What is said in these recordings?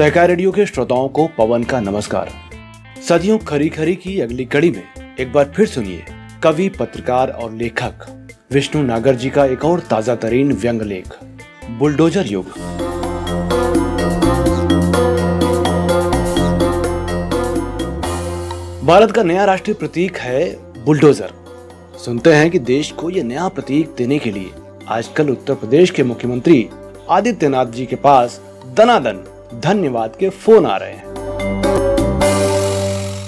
सहकार radio के श्रोताओं को पवन का नमस्कार। सदियों खरी खरी की अगली कड़ी में एक बार फिर सुनिए कवि, पत्रकार और लेखक विष्णु नागर जी का एक और ताज़ा तरीन व्यंग लेख, बुलडोजर युग। भारत का नया राष्ट्रीय प्रतीक है बुलडोजर। सुनते हैं कि देश को यह नया प्रतीक देने के लिए आजकल उत्तर प्रदेश के मुख्यमंत्री आदित्यनाथ जी के पास दनादन। धन्यवाद के फ़ोन आ रहे हैं।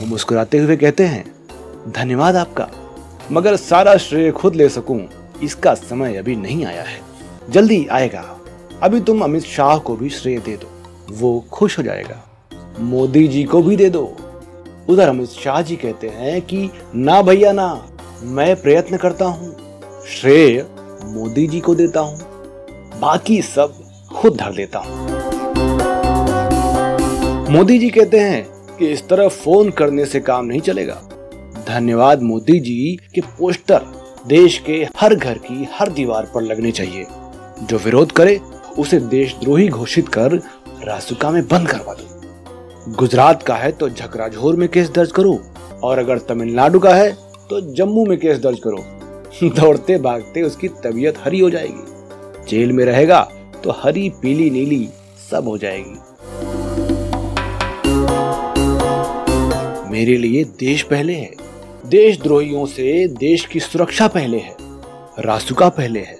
वो मुस्कुराते हुए कहते हैं, धन्यवाद आपका। मगर सारा श्रेय खुद ले सकूँ, इसका समय अभी नहीं आया है। जल्दी आएगा। अभी तुम अमित शाह को भी श्रेय दे दो। वो खुश हो जाएगा। मोदी जी को भी दे दो। उधर अमित शाह जी कहते हैं कि, ना भैया, ना। मैं प्रयत्न करता हूँ। श्रेय मोदी जी को देता हूँ। बाकी सब खुद धर देता हूँ। मोदी जी कहते हैं कि इस तरह फ़ोन करने से काम नहीं चलेगा। धन्यवाद मोदी जी के पोस्टर देश के हर घर की हर दीवार पर लगने चाहिए। जो विरोध करे, उसे देशद्रोही घोषित कर रासुका में बंद करवा दो। गुजरात का है तो झकराझोर में केस दर्ज करो, और अगर तमिलनाडु का है तो जम्मू में केस दर्ज करो। दौड़ते भागते उसकी तबीयत हरी हो जाएगी। जेल में रहेगा तो हरी, पीली, नीली सब हो जाएगी। मेरे लिए देश पहले है। देशद्रोहियों से देश की सुरक्षा पहले है। रासुका पहले है।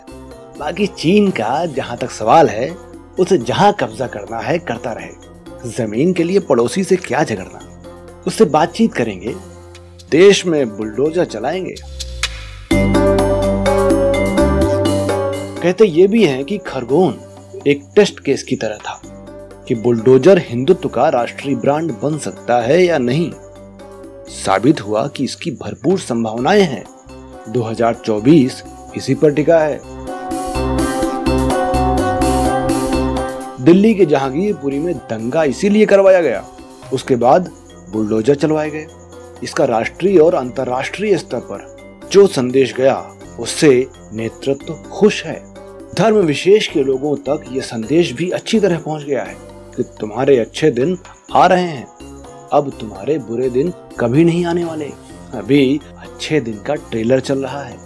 बाकी चीन का जहाँ तक सवाल है, उसे जहाँ कब्जा करना है, करता रहे। ज़मीन के लिए पड़ोसी से क्या झगड़ना? उससे बातचीत करेंगे। देश में बुलडोजर चलाएँगे। कहते ये भी हैं कि खरगोन एक टेस्ट केस की तरह था कि बुलडोजर हिंदुत्व का राष्ट्रीय ब्रांड बन सकता है या नहीं। साबित हुआ कि इसकी भरपूर संभावनाएँ हैं। 2024 इसी पर टिका है। दिल्ली के जहांगीरपुरी में दंगा इसीलिए करवाया गया। उसके बाद बुलडोजर चलवाए गए। इसका राष्ट्रीय और अंतर्राष्ट्रीय स्तर पर जो संदेश गया, उससे नेतृत्व तो खुश है। धर्म विशेष के लोगों तक ये संदेश भी अच्छी तरह पहुँच गया है कि तुम्हारे अच्छे दिन आ रहे हैं। अब तुम्हारे बुरे दिन कभी नहीं आने वाले। अभी अच्छे दिन का ट्रेलर चल रहा है।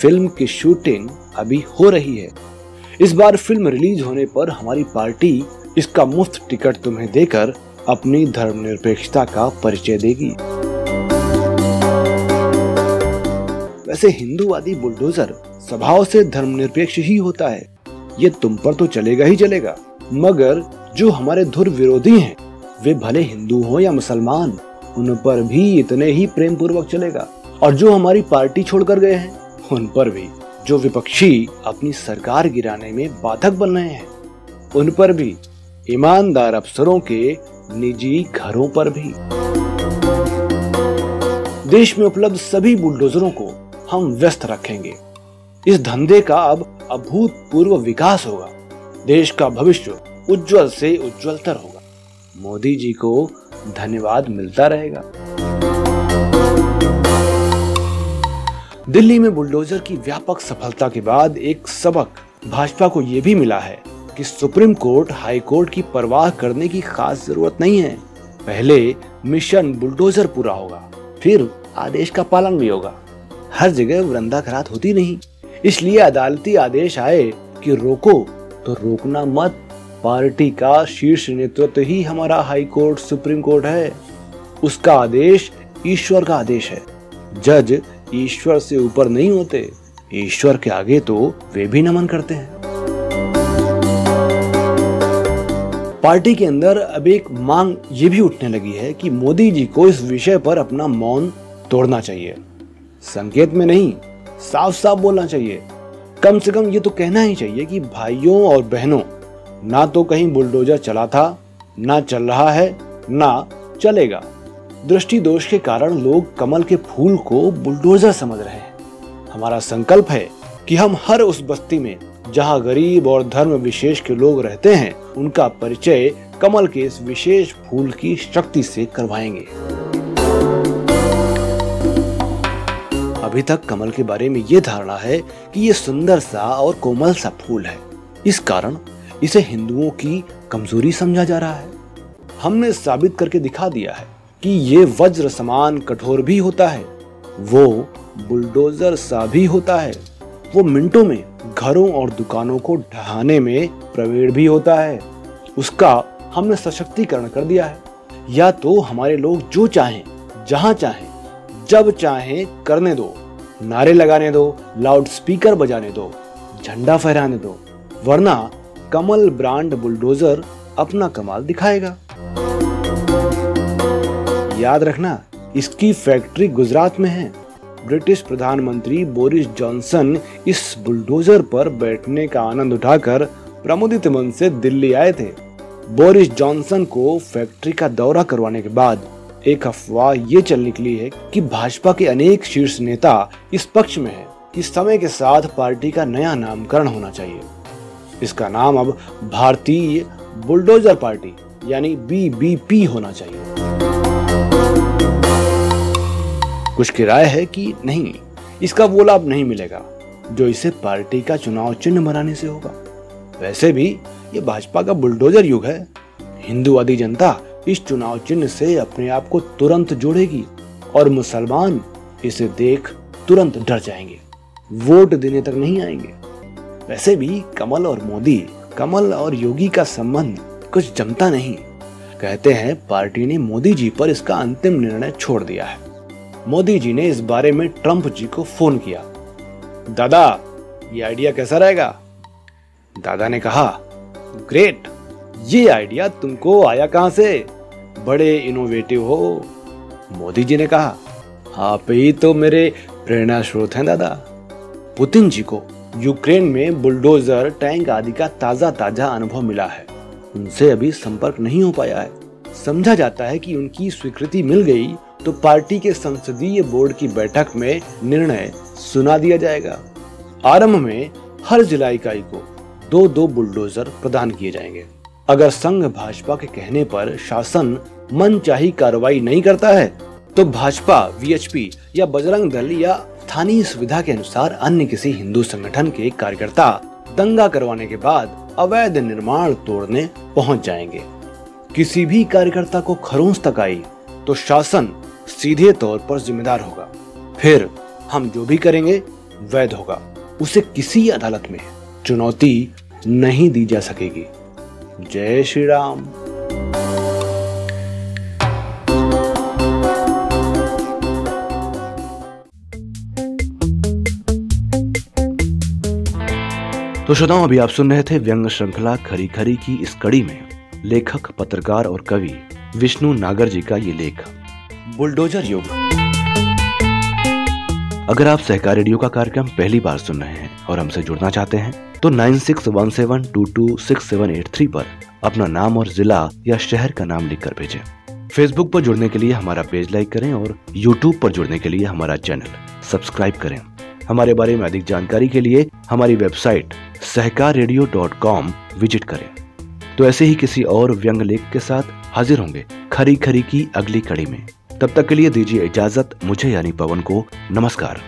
फ़िल्म की शूटिंग अभी हो रही है। इस बार फ़िल्म रिलीज़ होने पर हमारी पार्टी इसका मुफ़्त टिकट तुम्हें देकर अपनी धर्मनिरपेक्षता का परिचय देगी। वैसे हिंदूवादी बुलडोजर स्वभाव से धर्मनिरपेक्ष ही होता है। ये तुम पर तो चलेगा ही चलेगा। मगर जो हमारे धुर विरोधी हैं, वे भले हिंदू हो या मुसलमान उन पर भी इतने ही प्रेम पूर्वक चलेगा। और जो हमारी पार्टी छोड़कर गए हैं, उन पर भी। जो विपक्षी अपनी सरकार गिराने में बाधक बन रहे हैं, उन पर भी। ईमानदार अफसरों के निजी घरों पर भी। देश में उपलब्ध सभी बुलडोजरों को हम व्यस्त रखेंगे। इस धंधे का अब अभूतपूर्व विकास होगा। देश का भविष्य उज्जवल से उज्जवलतर होगा। मोदी जी को धन्यवाद, मिलता रहेगा। दिल्ली में बुलडोजर की व्यापक सफलता के बाद एक सबक, भाजपा को यह भी मिला है कि सुप्रीम कोर्ट, हाई कोर्ट की परवाह करने की खास ज़रूरत नहीं है। पहले मिशन बुलडोजर पूरा होगा, फिर आदेश का पालन भी होगा। हर जगह वृंदाखरात होती नहीं, इसलिए अदालती आदेश आए कि रोको तो रोकना मत। पार्टी का शीर्ष नेतृत्व ही हमारा हाई कोर्ट, सुप्रीम कोर्ट है। उसका आदेश ईश्वर का आदेश है। जज ईश्वर से ऊपर नहीं होते, ईश्वर के आगे तो वे भी नमन करते हैं। पार्टी के अंदर अब एक मांग ये भी उठने लगी है कि मोदी जी को इस विषय पर अपना मौन तोड़ना चाहिए। संकेत में नहीं साफ़ साफ़ बोलना चाहिए। कम से कम ये तो कहना ही चाहिए कि भाइयों और बहनों ना तो कहीं बुलडोजर चला था, ना चल रहा है, ना चलेगा। दृष्टि दोष के कारण लोग कमल के फूल को बुलडोजर समझ रहे हैं। हमारा संकल्प है कि हम हर उस बस्ती में, जहाँ गरीब और धर्म विशेष के लोग रहते हैं, उनका परिचय कमल के इस विशेष फूल की शक्ति से करवाएँगे। अभी तक कमल के बारे में ये धारणा है कि ये सुंदर सा और कोमल सा फूल है। इस कारण इसे हिंदुओं की कमज़ोरी समझा जा रहा है। हमने साबित करके दिखा दिया है कि ये वज्र समान कठोर भी होता है, वो बुलडोजर सा भी होता है। वो मिनटों में घरों और दुकानों को ढहाने में प्रवीण भी होता है। उसका हमने सशक्तिकरण कर दिया है। या तो हमारे लोग जो चाहें, जहाँ चाहें, जब चाहें करने दो, नारे लगाने दो लाउड स्पीकर बजाने दो, झंडा फहराने दो, वरना कमल ब्रांड बुलडोजर अपना कमाल दिखाएगा। याद रखना, इसकी फैक्ट्री गुजरात में है। ब्रिटिश प्रधानमंत्री बोरिस जॉनसन इस बुलडोजर पर बैठने का आनंद उठाकर प्रमुदित मन से दिल्ली आए थे। बोरिस जॉनसन को फैक्ट्री का दौरा करवाने के बाद एक अफवाह ये चल निकली है कि भाजपा के अनेक शीर्ष नेता इस पक्ष में है कि समय के साथ पार्टी का नया नामकरण होना चाहिए। इसका नाम अब भारतीय बुलडोजर पार्टी, यानी बीबीपी होना चाहिए। कुछ की राय है कि नहीं, इसका वो लाभ नहीं मिलेगा, जो इसे पार्टी का चुनाव चिन्ह बनाने से होगा। वैसे भी ये भाजपा का बुलडोजर युग है। हिंदूवादी जनता इस चुनाव चिन्ह से अपने आप को तुरंत जोड़ेगी और मुसलमान इसे देख तुरंत डर जाएँगे। वोट देने तक नहीं आएँगे। वैसे भी कमल और मोदी, कमल और योगी का संबंध कुछ जमता नहीं। कहते हैं, पार्टी ने मोदी जी पर इसका अंतिम निर्णय छोड़ दिया है। मोदी जी ने इस बारे में ट्रंप जी को फ़ोन किया। दादा, ये आइडिया कैसा रहेगा? दादा ने कहा, ग्रेट, ये आइडिया तुमको आया कहाँ से? बड़े इनोवेटिव हो। मोदी जी ने कहा, आप ही तो मेरे प्रेरणा स्रोत हैं, दादा। पुतिन जी को यूक्रेन में बुलडोजर, टैंक आदि का ताज़ा ताज़ा अनुभव मिला है। उनसे अभी संपर्क नहीं हो पाया है। समझा जाता है कि उनकी स्वीकृति मिल गई तो पार्टी के संसदीय बोर्ड की बैठक में निर्णय सुना दिया जाएगा। आरंभ में हर जिला इकाई को दो दो बुलडोजर प्रदान किए जाएँगे। अगर संघ भाजपा के कहने पर शासन मन चाही कार्रवाई नहीं करता है तो भाजपा वीएचपी या बजरंग दल या स्थानीय सुविधा के अनुसार अन्य किसी हिंदू संगठन के कार्यकर्ता दंगा करवाने के बाद अवैध निर्माण तोड़ने पहुँच जाएँगे। किसी भी कार्यकर्ता को खरोंस तक आई तो शासन सीधे तौर पर जिम्मेदार होगा। फिर हम जो भी करेंगे, वैध होगा। उसे किसी अदालत में चुनौती नहीं दी जा सकेगी। जय श्री राम। तो श्रोताओं अभी आप सुन रहे थे व्यंग श्रृंखला खरी खरी की इस कड़ी में। लेखक, पत्रकार और कवि विष्णु नागर जी का ये लेख, बुलडोजर युग। अगर आप सहकार रेडियो का कार्यक्रम पहली बार सुन रहे हैं और हमसे जुड़ना चाहते हैं तो nine six one seven two two six seven eight three पर अपना नाम और जिला या शहर का नाम लिखकर भेजें। फेसबुक पर जुड़ने के लिए हमारा पेज लाइक करें और यूट्यूब पर जुड़ने के लिए हमारा चैनल सब्सक्राइब करें। हमारे बारे में अधिक जानकारी के लिए हमारी website Sahakar radio dot com visit करें। तो ऐसे ही किसी और व्यंग लेख के साथ हाजिर होंगे खरी खरी की अगली कड़ी में। तब तक के लिए दीजिए इजाज़त। मुझे यानी पवन को नमस्कार।